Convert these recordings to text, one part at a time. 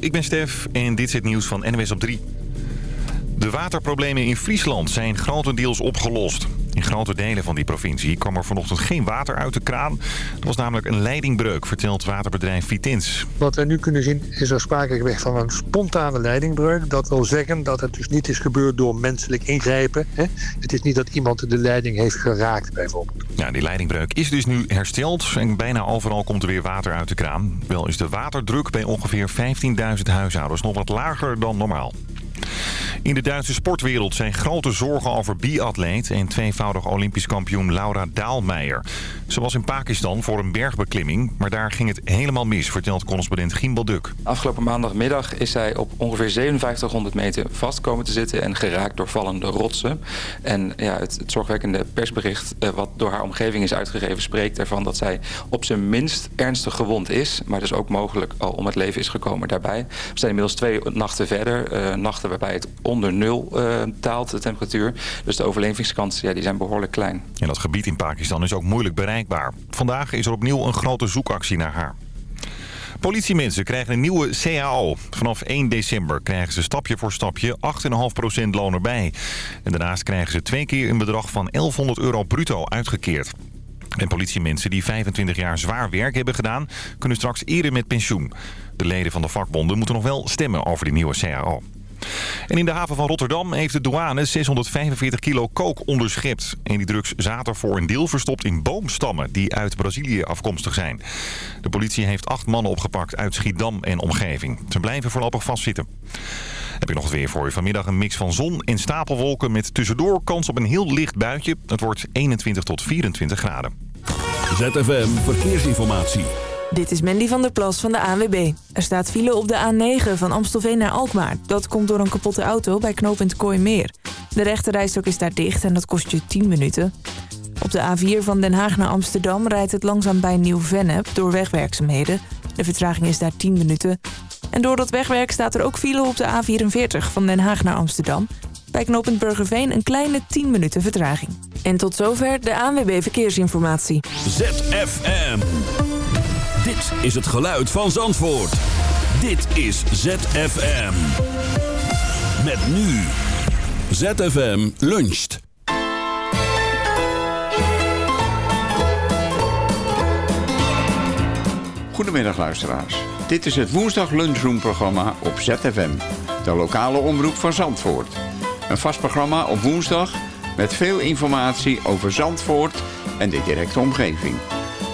ik ben Stef en dit is het nieuws van NWS op 3. De waterproblemen in Friesland zijn grotendeels opgelost. In grote delen van die provincie kwam er vanochtend geen water uit de kraan. Er was namelijk een leidingbreuk, vertelt waterbedrijf Vitins. Wat we nu kunnen zien is er sprake geweest van een spontane leidingbreuk. Dat wil zeggen dat het dus niet is gebeurd door menselijk ingrijpen. Hè? Het is niet dat iemand de leiding heeft geraakt bijvoorbeeld. Ja, die leidingbreuk is dus nu hersteld en bijna overal komt er weer water uit de kraan. Wel is de waterdruk bij ongeveer 15.000 huishoudens nog wat lager dan normaal. In de Duitse sportwereld zijn grote zorgen over biatleet en tweevoudig Olympisch kampioen Laura Daalmeijer. Ze was in Pakistan voor een bergbeklimming, maar daar ging het helemaal mis, vertelt correspondent Gimbal Duk. Afgelopen maandagmiddag is zij op ongeveer 5700 meter vast komen te zitten en geraakt door vallende rotsen. En ja, het, zorgwekkende persbericht eh, wat door haar omgeving is uitgegeven spreekt ervan dat zij op zijn minst ernstig gewond is, maar dus ook mogelijk al om het leven is gekomen daarbij. We zijn inmiddels twee nachten verder, uh, nachten waarbij het onder nul uh, daalt, de temperatuur. Dus de overlevingskansen ja, die zijn behoorlijk klein. En dat gebied in Pakistan is ook moeilijk bereikbaar. Vandaag is er opnieuw een grote zoekactie naar haar. Politiemensen krijgen een nieuwe CAO. Vanaf 1 december krijgen ze stapje voor stapje 8,5% loon erbij. En daarnaast krijgen ze twee keer een bedrag van 1100 euro bruto uitgekeerd. En politiemensen die 25 jaar zwaar werk hebben gedaan... kunnen straks eerder met pensioen. De leden van de vakbonden moeten nog wel stemmen over die nieuwe CAO. En in de haven van Rotterdam heeft de douane 645 kilo kook onderschept. En die drugs zaten voor een deel verstopt in boomstammen die uit Brazilië afkomstig zijn. De politie heeft acht mannen opgepakt uit Schiedam en omgeving. Ze blijven voorlopig vastzitten. Heb je nog het weer voor je. Vanmiddag een mix van zon en stapelwolken met tussendoor kans op een heel licht buitje. Het wordt 21 tot 24 graden. ZFM Verkeersinformatie. Dit is Mandy van der Plas van de ANWB. Er staat file op de A9 van Amstelveen naar Alkmaar. Dat komt door een kapotte auto bij knooppunt Kooimeer. De rechterrijstok is daar dicht en dat kost je 10 minuten. Op de A4 van Den Haag naar Amsterdam rijdt het langzaam bij Nieuw-Vennep door wegwerkzaamheden. De vertraging is daar 10 minuten. En door dat wegwerk staat er ook file op de A44 van Den Haag naar Amsterdam. Bij knooppunt Burgerveen een kleine 10 minuten vertraging. En tot zover de ANWB Verkeersinformatie. ZFM. Dit is het geluid van Zandvoort. Dit is ZFM. Met nu. ZFM luncht. Goedemiddag luisteraars. Dit is het woensdag lunchroom-programma op ZFM. De lokale omroep van Zandvoort. Een vast programma op woensdag met veel informatie over Zandvoort en de directe omgeving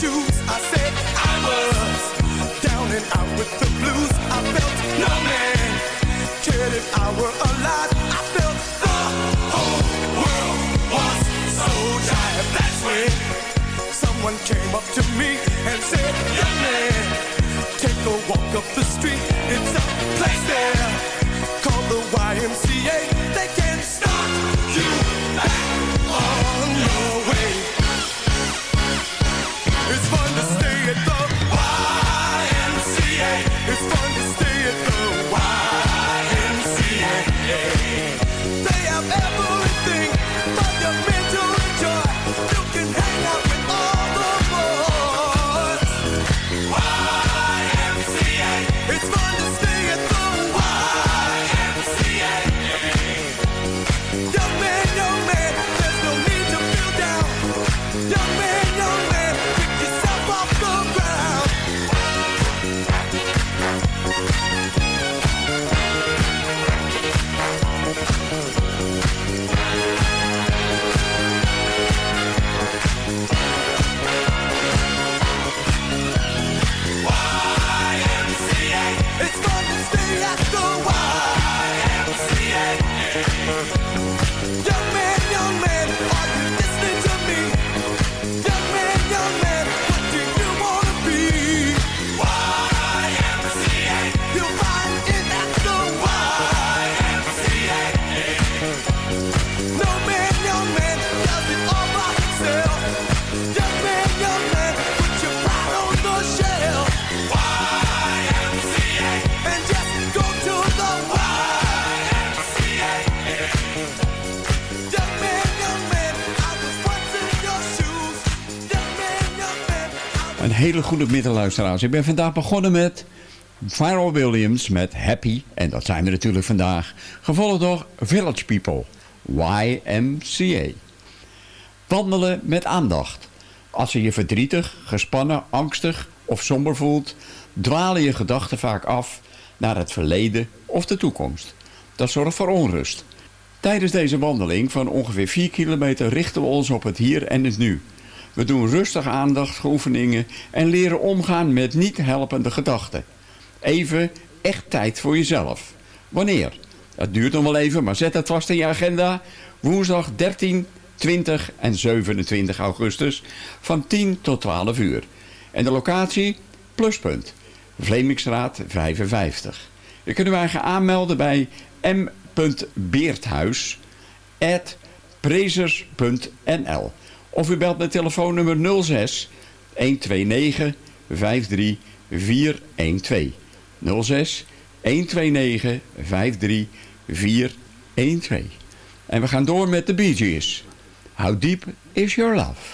shoes. I said I was down and out with the blues. I felt no man cared if I were alive. I felt the whole world was so tired. That's when someone came up to me and said, Young man, take a walk up the street. It's a place there hele goede. Ik ben vandaag begonnen met Pharrell Williams met Happy. En dat zijn we natuurlijk vandaag. Gevolgd door Village People, YMCA. Wandelen met aandacht. Als je je verdrietig, gespannen, angstig of somber voelt... dwalen je gedachten vaak af naar het verleden of de toekomst. Dat zorgt voor onrust. Tijdens deze wandeling van ongeveer 4 kilometer richten we ons op het hier en het nu... We doen rustig aandachtsgeoefeningen en leren omgaan met niet helpende gedachten. Even echt tijd voor jezelf. Wanneer? Het duurt nog wel even, maar zet het vast in je agenda. Woensdag 13, 20 en 27 augustus van 10 tot 12 uur. En de locatie? Pluspunt. Vlemingstraat 55. Je kunt u eigen aanmelden bij m.beerthuis.prezers.nl of u belt met telefoonnummer 06 129 53 412. 06 129 53 412. En we gaan door met de Bee Gees. How deep is your love?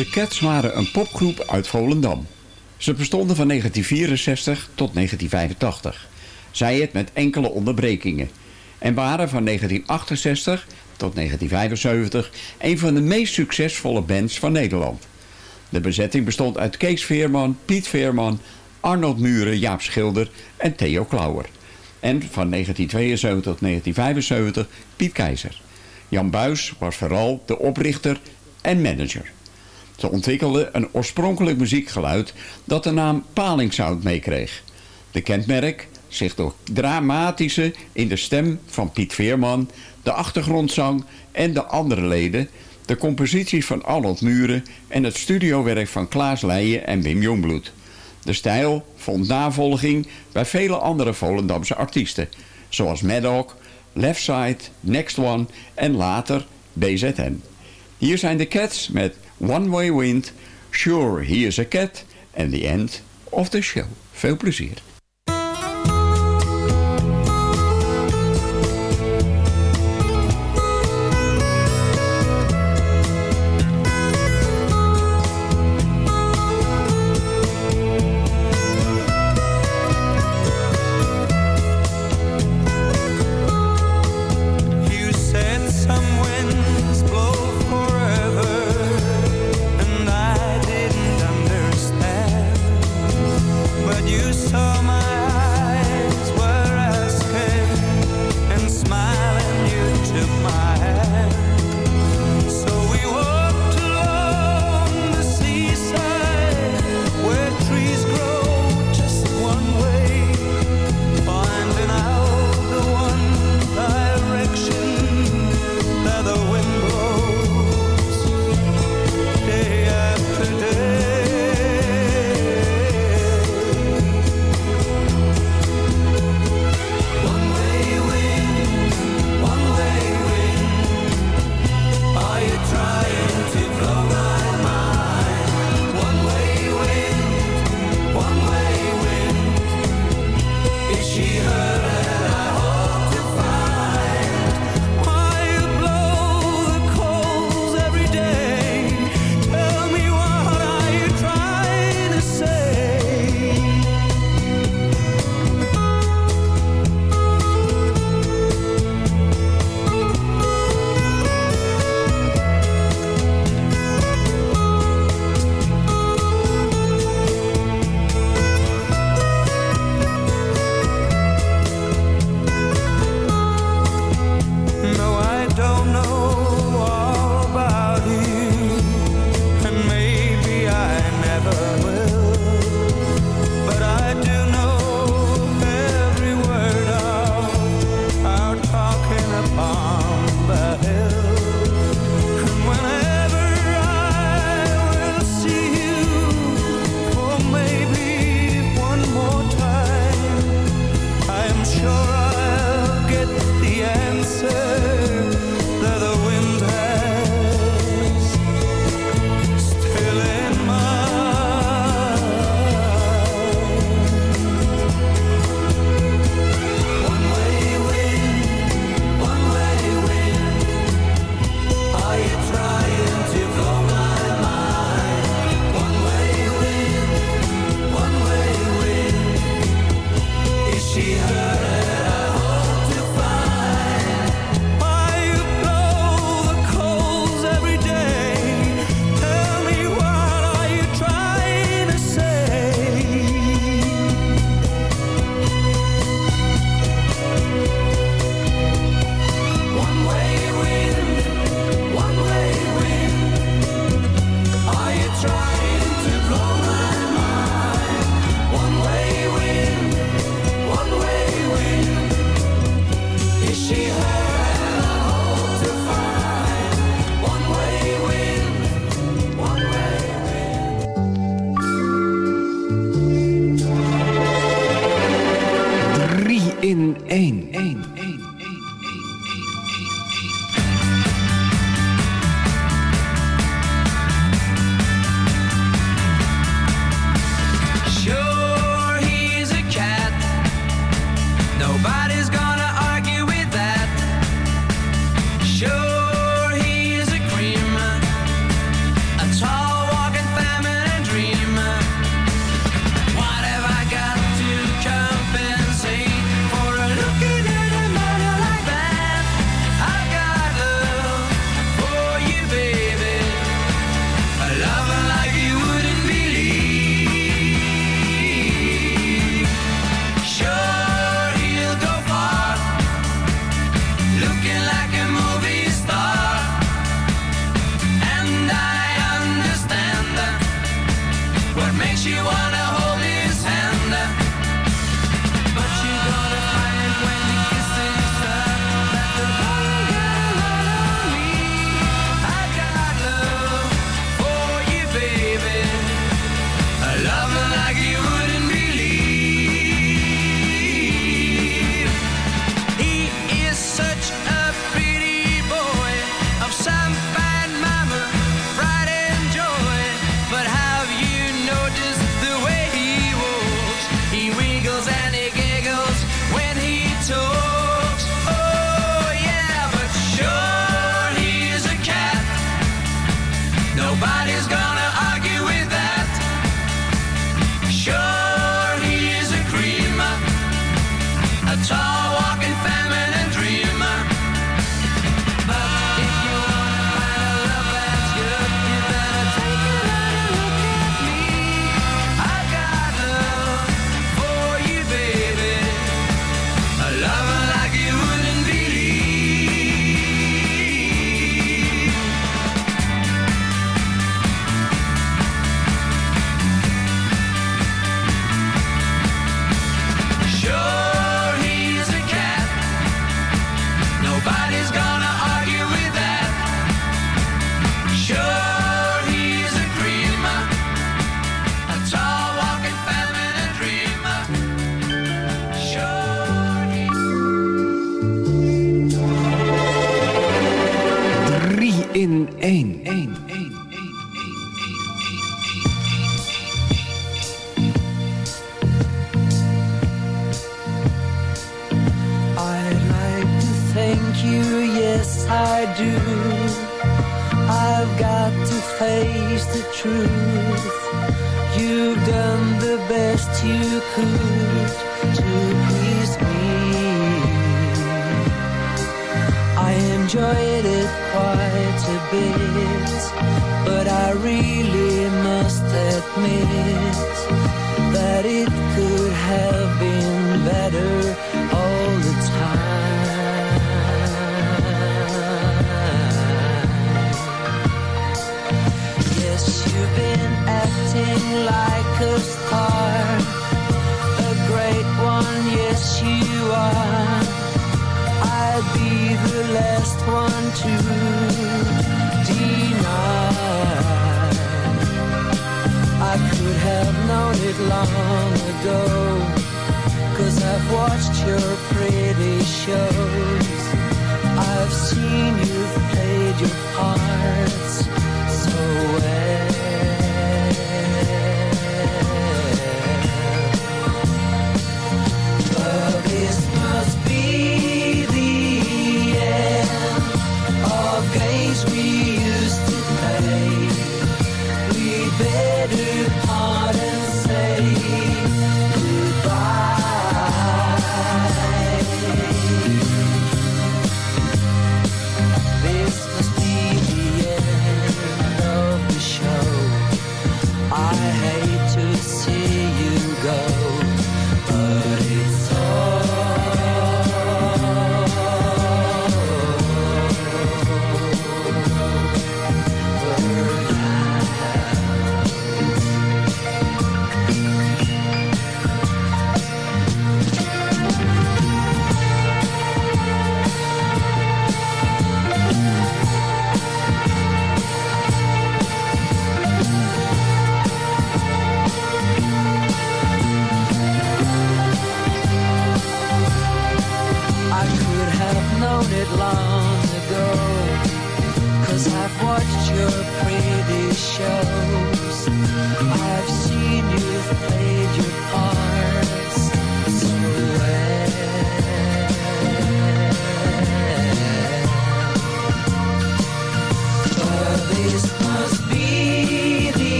De Cats waren een popgroep uit Volendam. Ze bestonden van 1964 tot 1985. Zij het met enkele onderbrekingen. En waren van 1968 tot 1975 een van de meest succesvolle bands van Nederland. De bezetting bestond uit Kees Veerman, Piet Veerman, Arnold Muren, Jaap Schilder en Theo Klauwer. En van 1972 tot 1975 Piet Keizer. Jan Buis was vooral de oprichter en manager. Ze ontwikkelden een oorspronkelijk muziekgeluid dat de naam Palingsound meekreeg. De kenmerk zich door dramatische in de stem van Piet Veerman, de achtergrondzang en de andere leden, de composities van Arnold Muren en het studiowerk van Klaas Leijen en Wim Jongbloed. De stijl vond navolging bij vele andere Volendamse artiesten, zoals Maddock, Leftside, Next One en later BZN. Hier zijn de Cats met One Way Wind, Sure He is a Cat en The End of the Show. Veel plezier. Saw my 1, 1, 1. I'd like to thank you, yes I do. I've got to face the truth. You've done the best you could to please me. I enjoyed it but I really must admit that it could have been better all the time. Yes, you've been acting like a star, a great one, yes, you are. I'd be the last one to deny. I could have known it long ago. Cause I've watched your pretty shows. I've seen you've played your parts so well.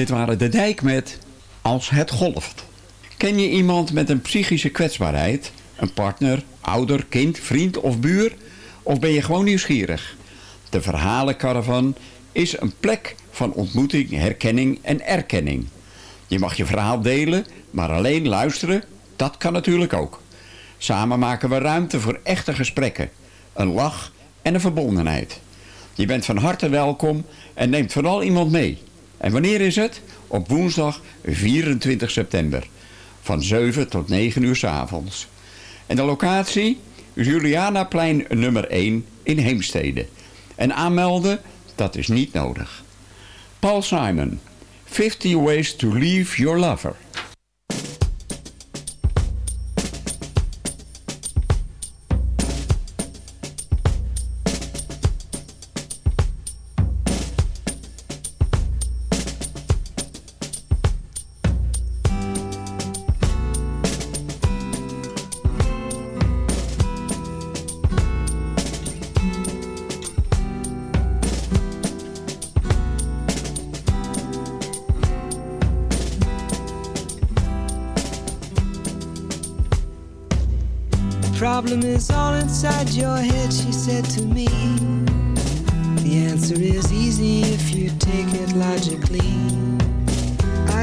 Dit waren De Dijk met Als het golft. Ken je iemand met een psychische kwetsbaarheid? Een partner, ouder, kind, vriend of buur? Of ben je gewoon nieuwsgierig? De Verhalencaravan is een plek van ontmoeting, herkenning en erkenning. Je mag je verhaal delen, maar alleen luisteren, dat kan natuurlijk ook. Samen maken we ruimte voor echte gesprekken, een lach en een verbondenheid. Je bent van harte welkom en neemt vooral iemand mee. En wanneer is het? Op woensdag 24 september. Van 7 tot 9 uur s avonds. En de locatie? Julianaplein nummer 1 in Heemstede. En aanmelden? Dat is niet nodig. Paul Simon. 50 Ways to Leave Your Lover.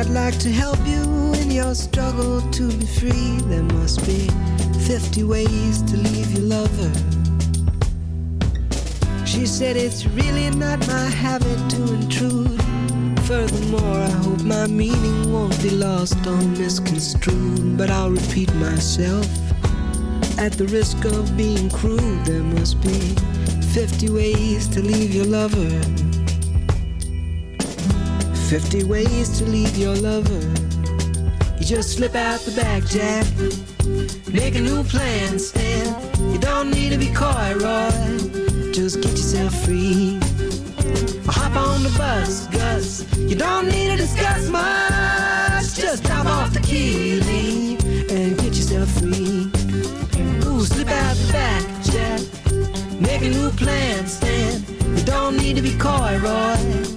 I'd like to help you in your struggle to be free. There must be 50 ways to leave your lover. She said it's really not my habit to intrude. Furthermore, I hope my meaning won't be lost or misconstrued. But I'll repeat myself. At the risk of being crude, there must be 50 ways to leave your lover. 50 ways to leave your lover. You just slip out the back, Jack. Make a new plan, Stan. You don't need to be coy, Roy. Just get yourself free. Hop on the bus, Gus. You don't need to discuss much. Just drop off the key, leave, and get yourself free. Ooh, slip out the back, Jack. Make a new plan, Stan. You don't need to be coy, Roy.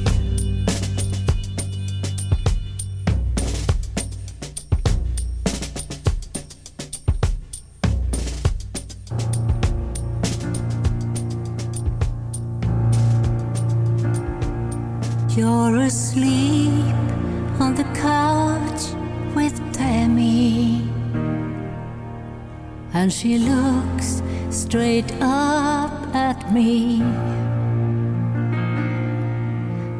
And she looks straight up at me.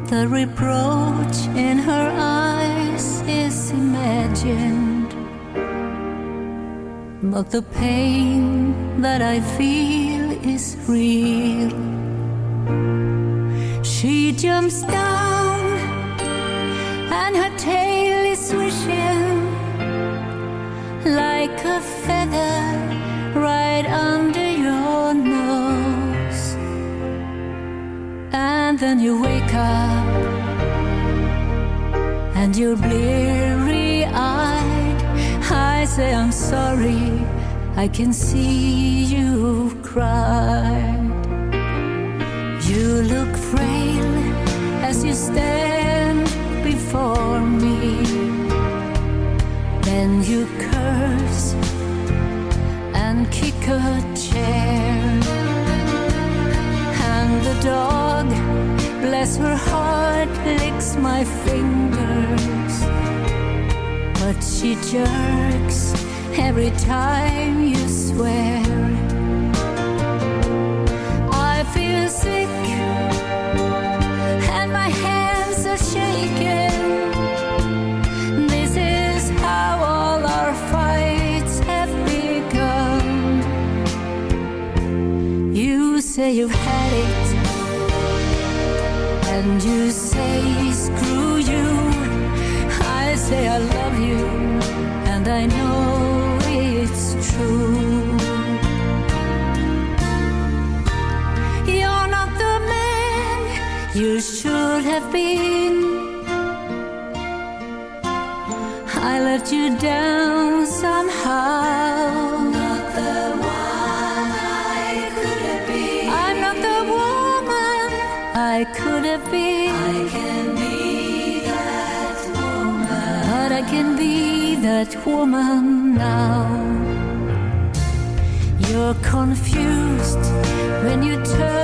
The reproach in her eyes is imagined, but the pain that I feel is real. She jumps down and her tail is swishing like a feather under your nose. And then you wake up and you're bleary eyed. I say, I'm sorry, I can see you cry. You look frail as you stand before me. Then you curse and kick a chair. And the dog, bless her heart, licks my fingers. But she jerks every time you swear. I feel sick say you've had it, and you say screw you. I say I love you, and I know it's true. You're not the man you should have been. I let you down somehow. That woman now. You're confused when you turn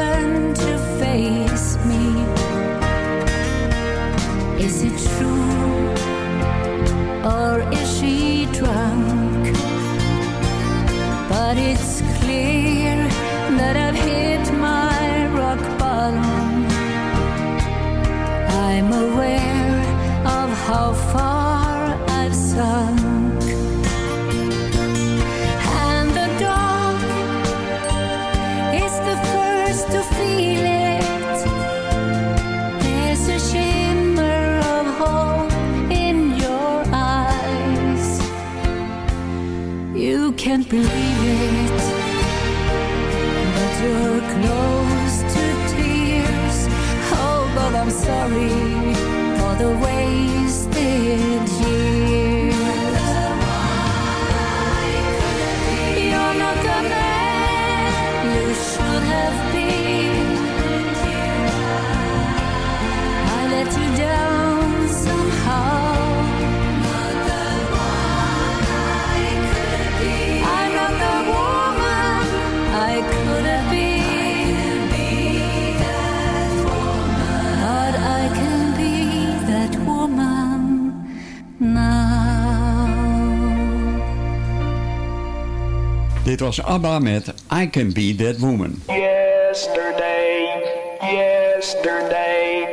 was ABBA met I Can Be That Woman. Yesterday, yesterday,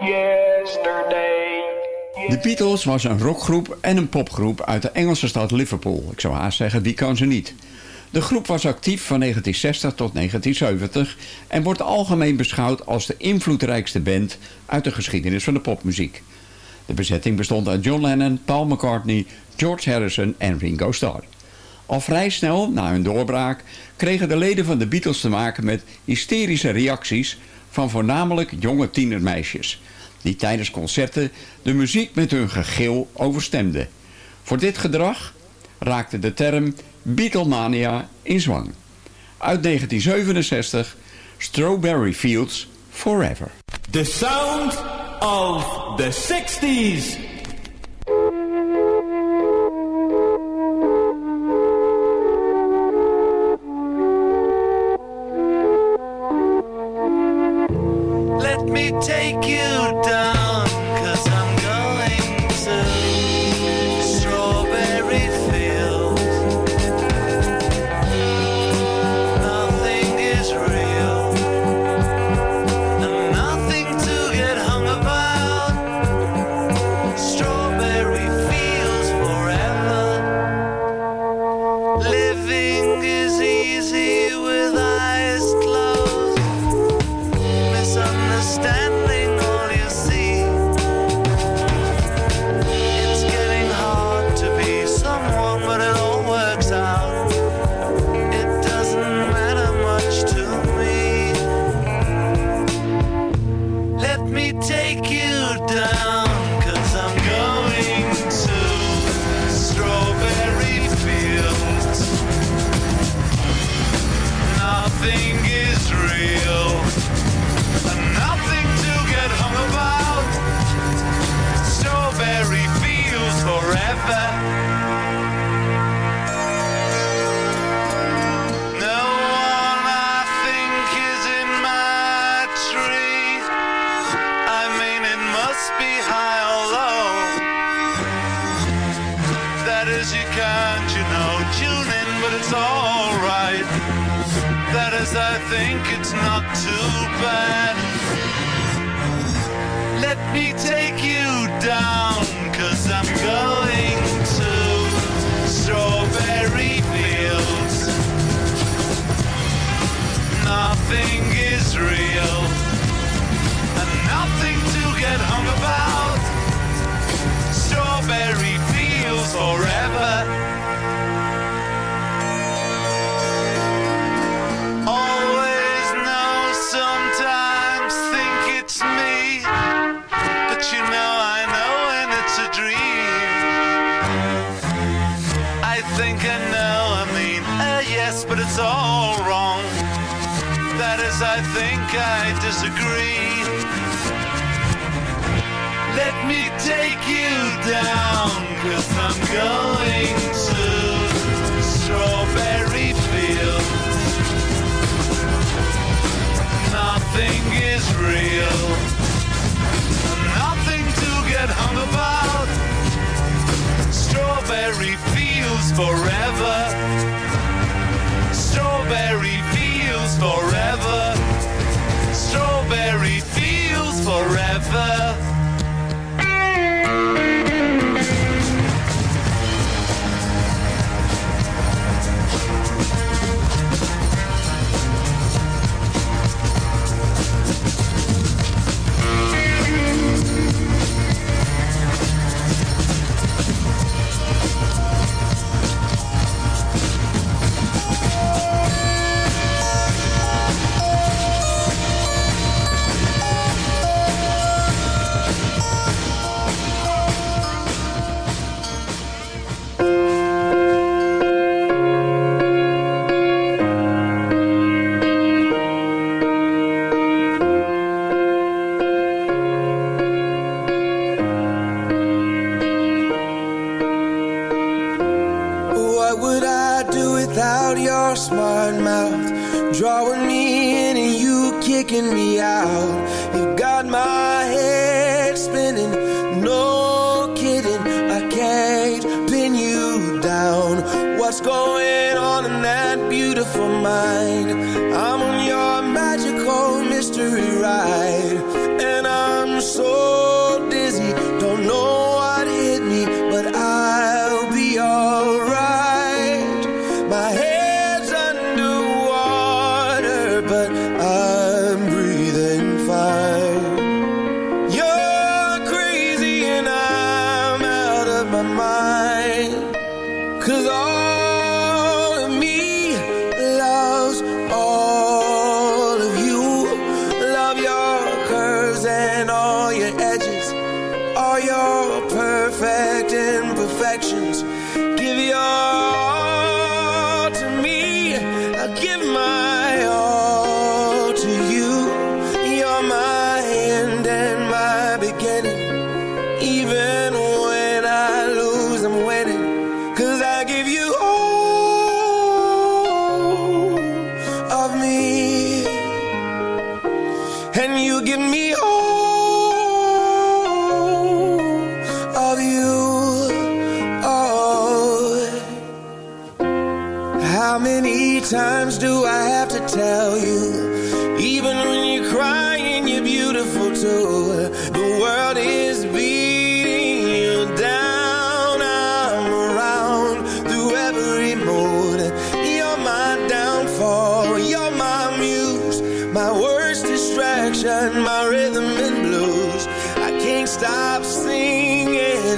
yesterday. De Beatles was een rockgroep en een popgroep uit de Engelse stad Liverpool. Ik zou haast zeggen, wie kan ze niet? De groep was actief van 1960 tot 1970 en wordt algemeen beschouwd als de invloedrijkste band uit de geschiedenis van de popmuziek. De bezetting bestond uit John Lennon, Paul McCartney, George Harrison en Ringo Starr. Al vrij snel na hun doorbraak kregen de leden van de Beatles te maken met hysterische reacties van voornamelijk jonge tienermeisjes, die tijdens concerten de muziek met hun gegil overstemden. Voor dit gedrag raakte de term Beatlemania in zwang. Uit 1967 Strawberry Fields Forever. The sound of the 60s. your smart mouth Drawing me in and you kicking me out. You got my head spinning, no kidding I can't pin you down. What's going on in that beautiful mind?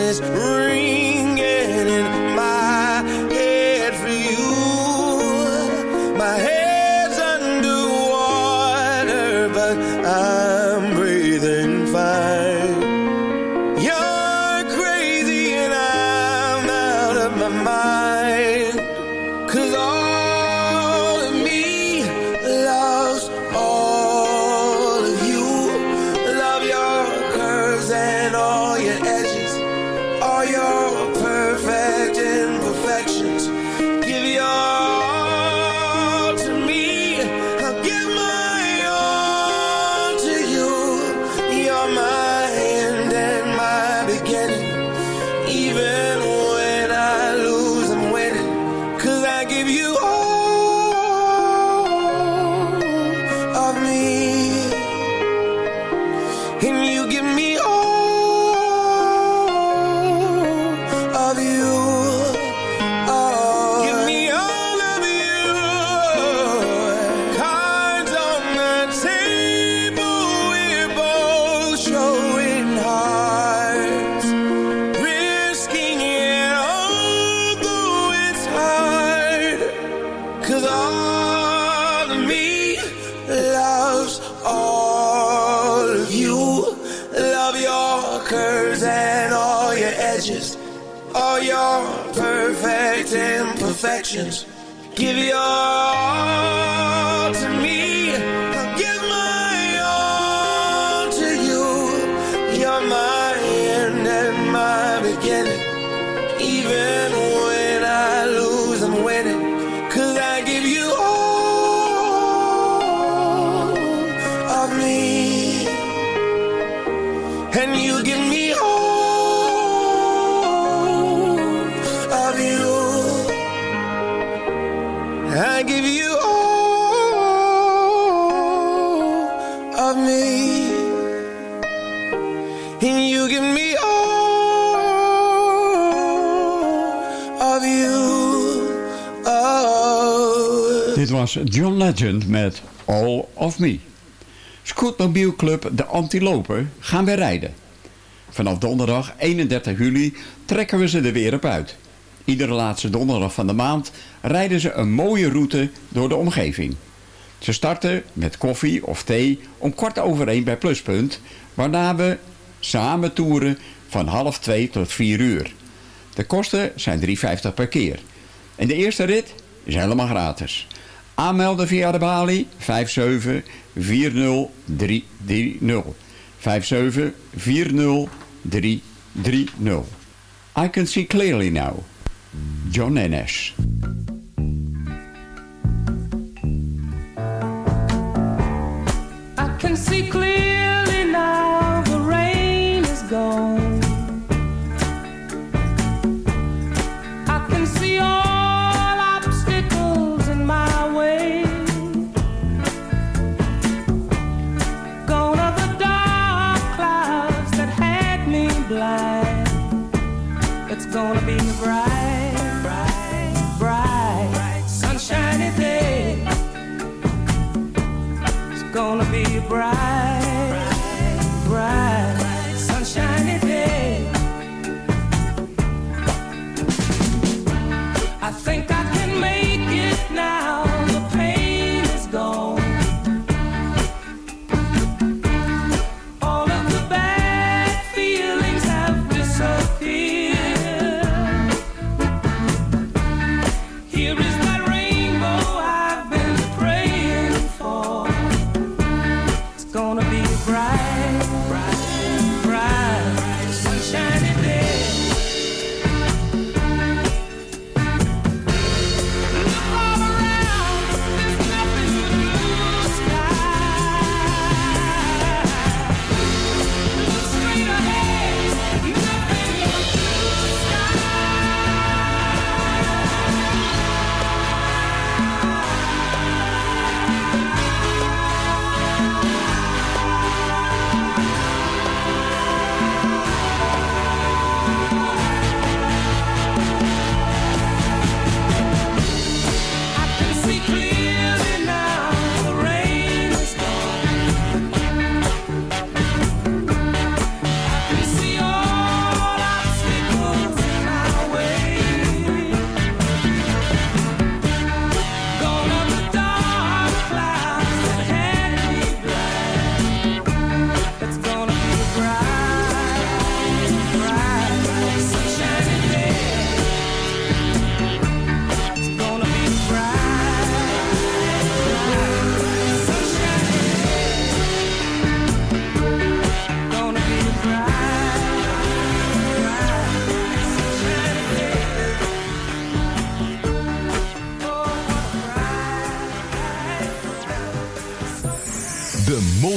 is real. even John Legend met All of Me. Scootmobiel Club De Antilopen gaan we rijden. Vanaf donderdag 31 juli trekken we ze er weer op uit. Iedere laatste donderdag van de maand rijden ze een mooie route door de omgeving. Ze starten met koffie of thee om kwart over één bij Pluspunt... waarna we samen toeren van half twee tot vier uur. De kosten zijn 3,50 per keer. En de eerste rit is helemaal gratis. Aanmelden via de balie 57 40 330. 57 40 330. I can see clearly now. John Enes. I can clearly now the rain is gone. Gonna be a bright, bright, bright, sunshiny day. It's gonna be bright,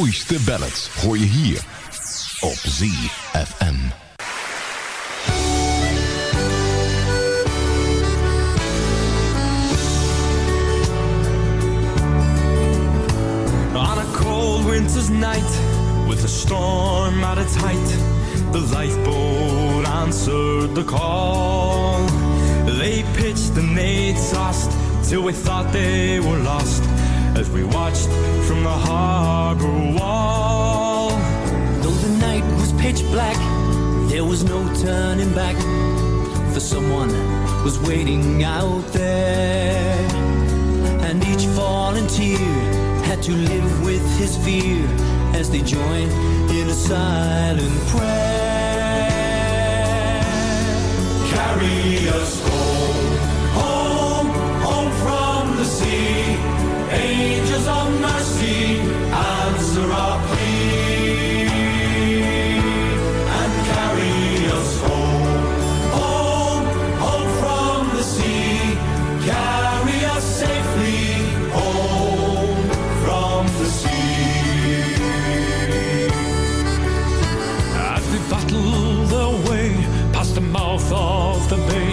mooiste ballads hoor je hier op ZFM. On a cold winter's night, with a storm at its height, the lifeboat answered the call. They pitched and they tossed till we thought they were lost as we watched from the harbor wall. Though the night was pitch black, there was no turning back. For someone was waiting out there. And each volunteer had to live with his fear as they joined in a silent prayer. Carry us home, home, home from the sea. Angels of mercy, answer our plea. And carry us home, home, home from the sea. Carry us safely home from the sea. As we battled our way past the mouth of the bay,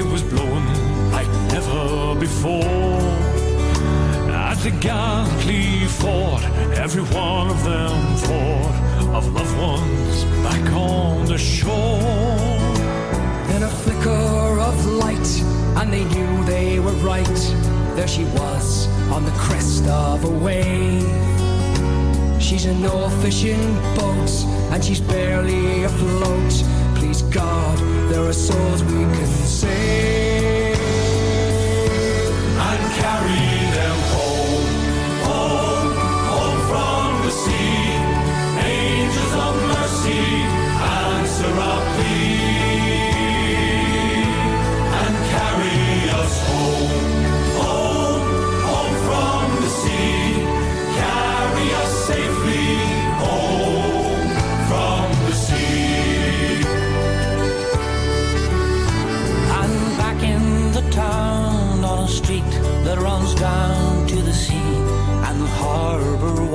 it was blowing like never before. They gallantly fought, every one of them fought of loved ones back on the shore. Then a flicker of light, and they knew they were right. There she was on the crest of a wave. She's in no fishing boat, and she's barely afloat. Please God, there are souls we can save. and carry them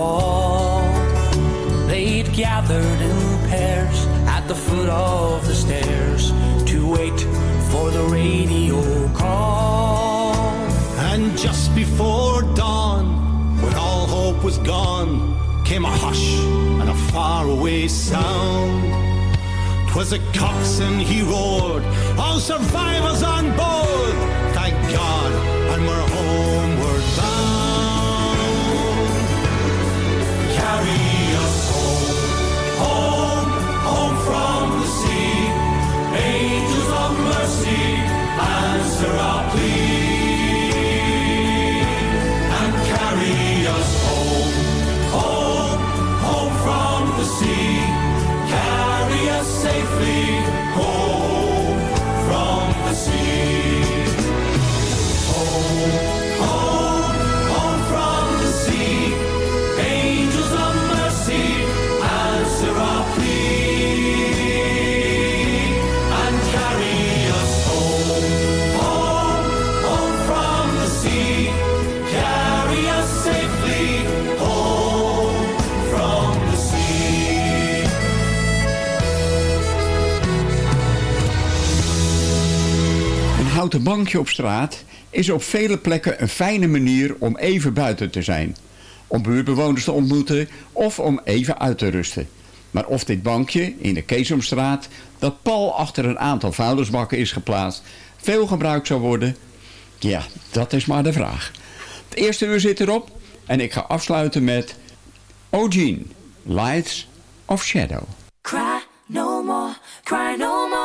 wall. They'd gathered in pairs at the foot of the stairs to wait for the radio call. And just before dawn, when all hope was gone, came a hush and a faraway sound. 'Twas a coxswain, he roared, all survivors on board, thank God, and we're homeward bound. from the sea. Angels of mercy answer our plea and carry safely home. bankje op straat is op vele plekken een fijne manier om even buiten te zijn. Om buurtbewoners te ontmoeten of om even uit te rusten. Maar of dit bankje in de Keesomstraat, dat pal achter een aantal vuilnisbakken is geplaatst, veel gebruikt zou worden, ja, dat is maar de vraag. Het eerste uur zit erop en ik ga afsluiten met Ogene, Lights of Shadow. Cry no more, cry no more.